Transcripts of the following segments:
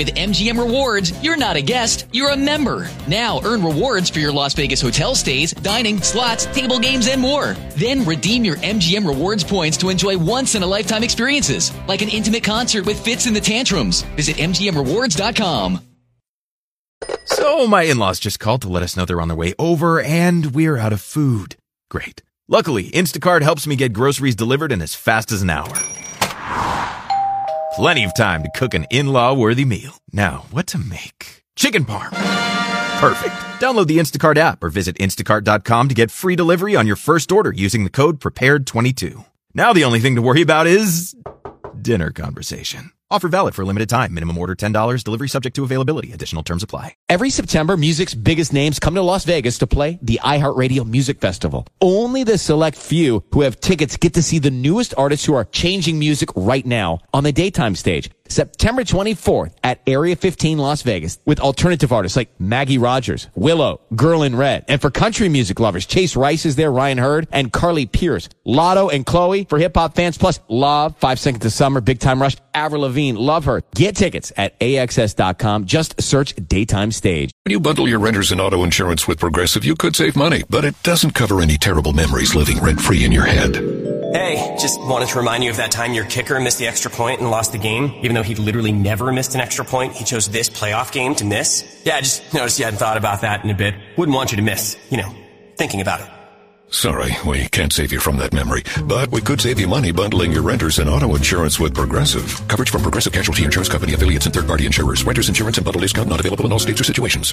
With MGM Rewards, you're not a guest, you're a member. Now earn rewards for your Las Vegas hotel stays, dining, slots, table games, and more. Then redeem your MGM Rewards points to enjoy once in a lifetime experiences, like an intimate concert with Fitz and the Tantrums. Visit MGMRewards.com. So, my in laws just called to let us know they're on their way over and we're out of food. Great. Luckily, Instacart helps me get groceries delivered in as fast as an hour. Plenty of time to cook an in law worthy meal. Now, what to make? Chicken parm. Perfect. Download the Instacart app or visit instacart.com to get free delivery on your first order using the code PREPARED22. Now, the only thing to worry about is dinner conversation. Offer valid for a limited time. Minimum order $10. Delivery subject to availability. Additional terms apply. Every September, music's biggest names come to Las Vegas to play the iHeartRadio Music Festival. Only the select few who have tickets get to see the newest artists who are changing music right now on the daytime stage. September 24th at Area 15 Las Vegas with alternative artists like Maggie Rogers, Willow, Girl in Red. And for country music lovers, Chase Rice is there, Ryan Hurd, and Carly Pearce. Latto and Chloe for hip hop fans, plus Love, Five Seconds of Summer, Big Time Rush, Avril Lavigne, Love Her. Get tickets at AXS.com. Just search Daytime Stage. When you bundle your renters and auto insurance with Progressive, you could save money, but it doesn't cover any terrible memories living rent free in your head. Hey, just wanted to remind you of that time your kicker missed the extra point and lost the game. Even though he literally never missed an extra point, he chose this playoff game to miss. Yeah, I just noticed you hadn't thought about that in a bit. Wouldn't want you to miss, you know, thinking about it. Sorry, we can't save you from that memory, but we could save you money bundling your renters and auto insurance with Progressive. Coverage from Progressive Casualty Insurance Company affiliates and third-party insurers. Renters insurance and bundle discount not available in all states or situations.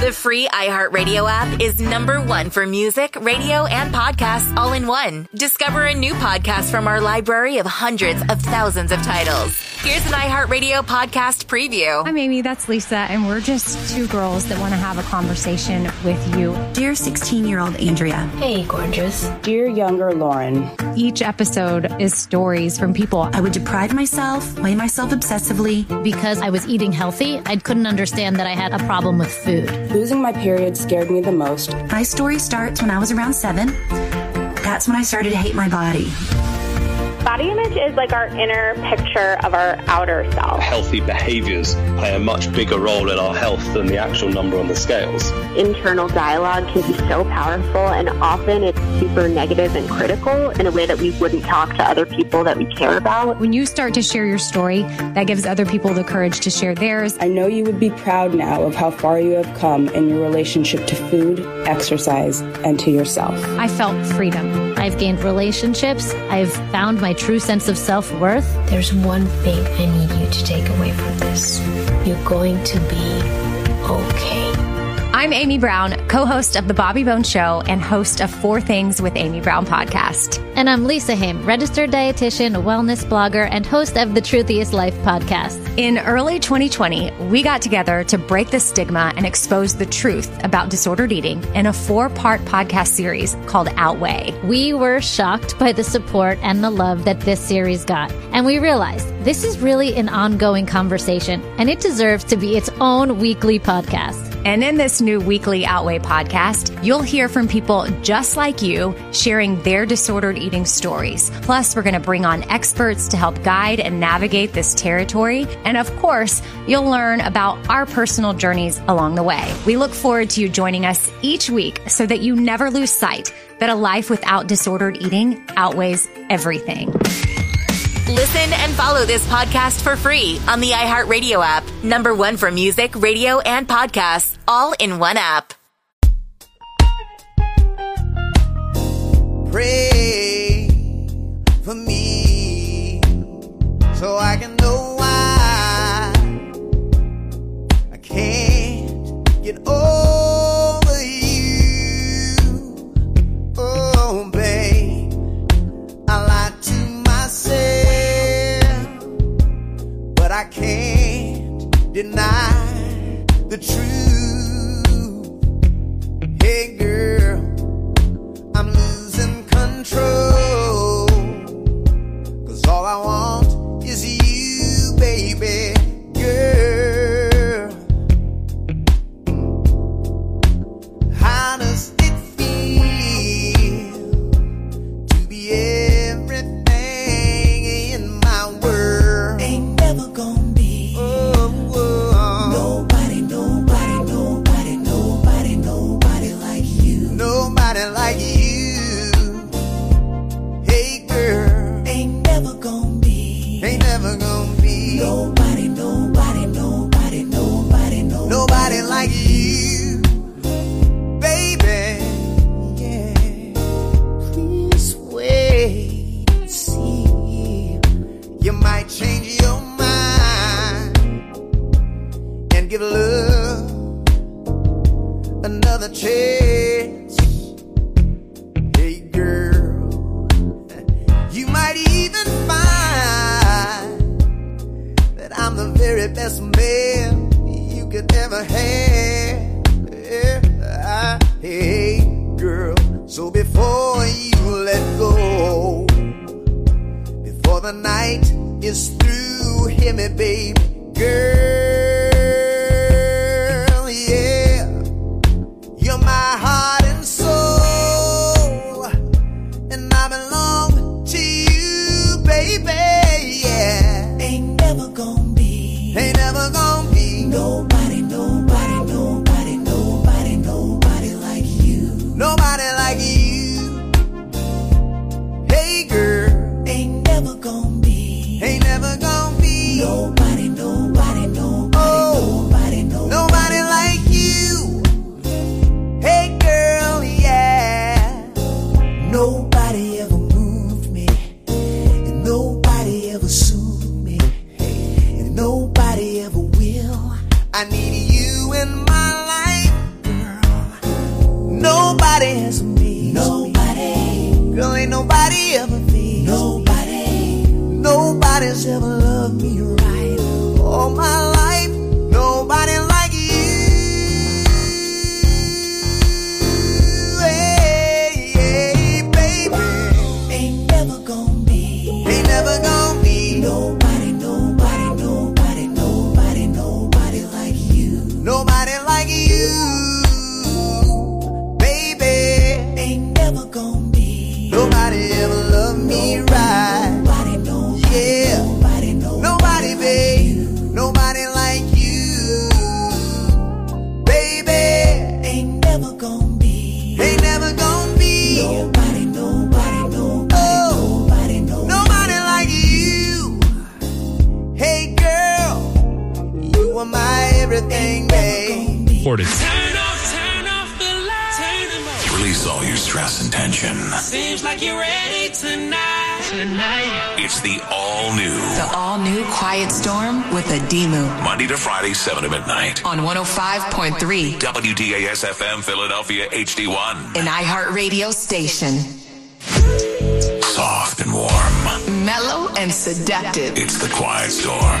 The free iHeartRadio app is number one for music, radio, and podcasts all in one. Discover a new podcast from our library of hundreds of thousands of titles. Here's an iHeartRadio podcast preview. I'm Amy, that's Lisa, and we're just two girls that want to have a conversation with you. Dear 16 year old Andrea. Hey, gorgeous. Dear younger Lauren. Each episode is stories from people. I would deprive myself, weigh myself obsessively. Because I was eating healthy, I couldn't understand that I had a problem with food. Losing my period scared me the most. My story starts when I was around seven. That's when I started to hate my body. Body image is like our inner picture of our outer self. Healthy behaviors play a much bigger role in our health than the actual number on the scales. Internal dialogue can be so powerful, and often it's super negative and critical in a way that we wouldn't talk to other people that we care about. When you start to share your story, that gives other people the courage to share theirs. I know you would be proud now of how far you have come in your relationship to food, exercise, and to yourself. I felt freedom. I've gained relationships. I've found my true sense of self worth. There's one thing I need you to take away from this. You're going to be okay. I'm Amy Brown, co host of The Bobby Bones Show and host of Four Things with Amy Brown podcast. And I'm Lisa Hayim, registered dietitian, wellness blogger, and host of the Truthiest Life podcast. In early 2020, we got together to break the stigma and expose the truth about disordered eating in a four part podcast series called Outweigh. We were shocked by the support and the love that this series got. And we realized this is really an ongoing conversation and it deserves to be its own weekly podcast. And in this new weekly Outweigh podcast, you'll hear from people just like you sharing their disordered eating stories. Plus, we're going to bring on experts to help guide and navigate this territory. And of course, you'll learn about our personal journeys along the way. We look forward to you joining us each week so that you never lose sight that a life without disordered eating outweighs everything. Listen and follow this podcast for free on the iHeartRadio app. Number one for music, radio, and podcasts, all in one app. Pray for me so I can So before you let go, before the night is through, hear me, baby. Nobody the all new Quiet Storm with a Monday to Friday, 7 to midnight. On 105.3 WDAS FM Philadelphia HD1. An iHeartRadio station. Soft and warm. Mellow and seductive. It's the Quiet Storm.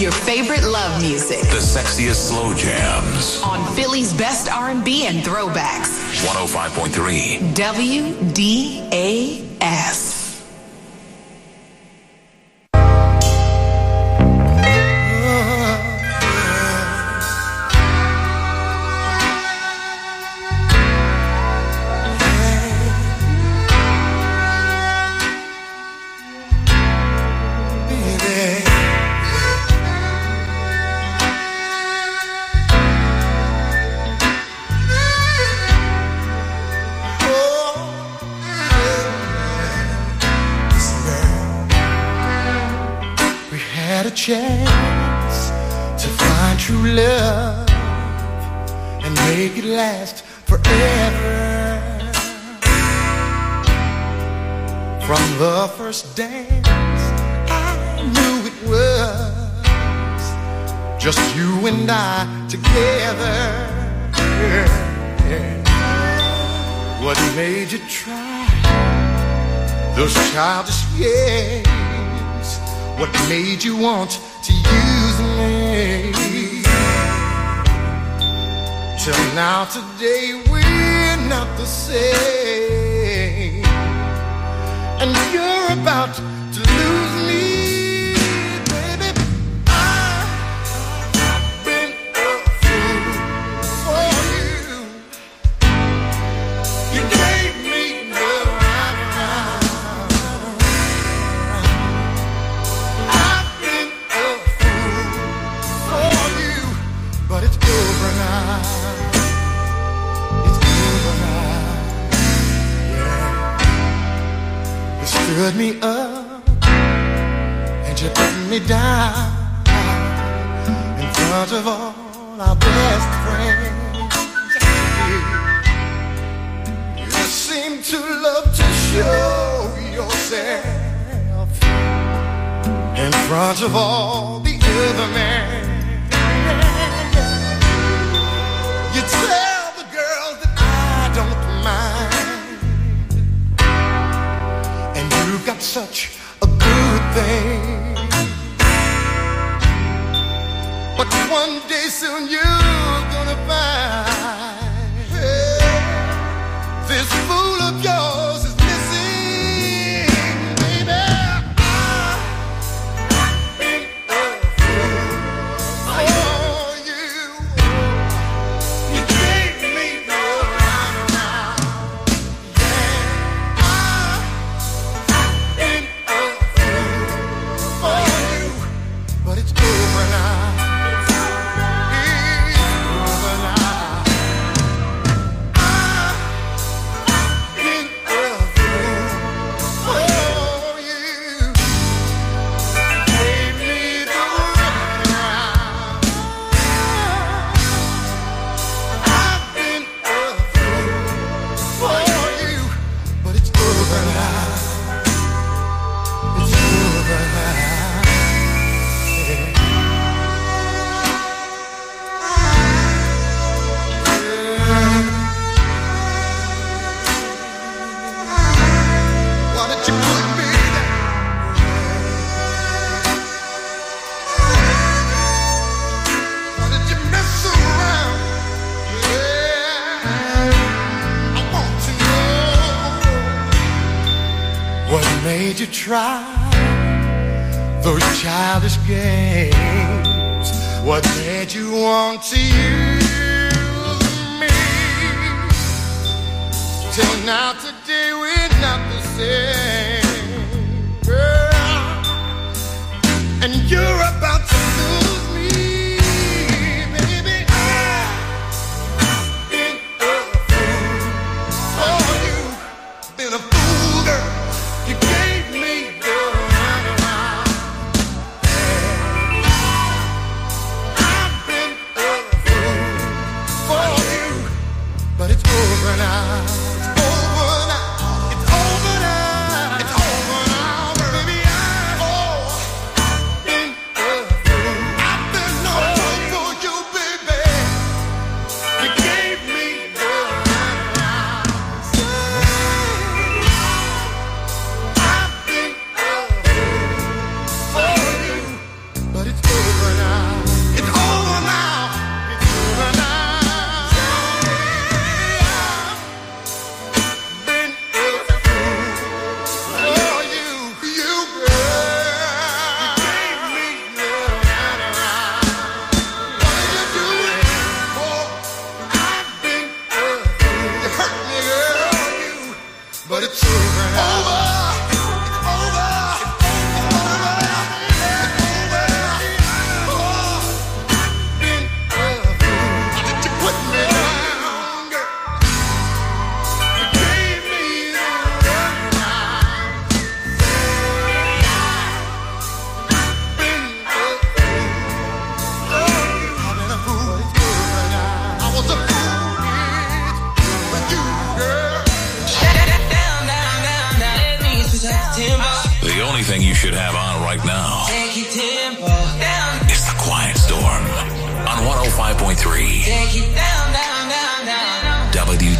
Your favorite love music. The sexiest slow jams. On Philly's best R&B and throwbacks. 105.3 WDAS. chance to find true love and make it last forever. From the first dance, I knew it was just you and I together. Yeah, yeah. What made you try those childish years? What made you want to use me? Till now, today, we're not the same. And you're about front of all our best friends. You seem to love to show yourself in front of all the other men. You tell the girls that I don't mind, and you've got such a good thing. one day soon you made you try those childish games? What made you want to use me? Till now, today we're not the same, girl. And you're about to. you should have on right now It's The Quiet Storm on 105.3 down, down, down, W.